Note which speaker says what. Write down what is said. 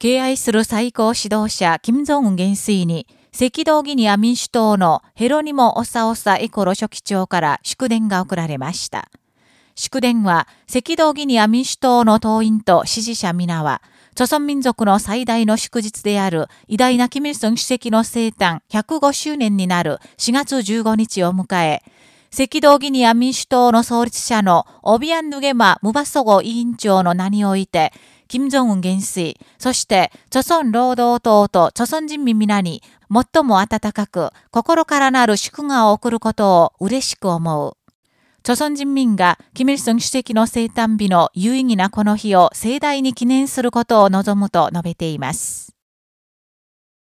Speaker 1: 敬愛する最高指導者、金正恩元帥に、赤道ギニア民主党のヘロニモ・オサオサ・エコロ書記長から祝電が送られました。祝電は、赤道ギニア民主党の党員と支持者皆は、朝鮮民族の最大の祝日である偉大なキム・ソン主席の生誕105周年になる4月15日を迎え、赤道ギニア民主党の創立者のオビアン・ヌゲマ・ムバソゴ委員長の名において、金正恩元帥、そして、著村労働党と著孫人民皆に、最も温かく、心からなる祝賀を送ることを嬉しく思う。朝鮮人民が、キミルソン主席の生誕日の有意義なこの日を盛大に記念することを望むと述べています。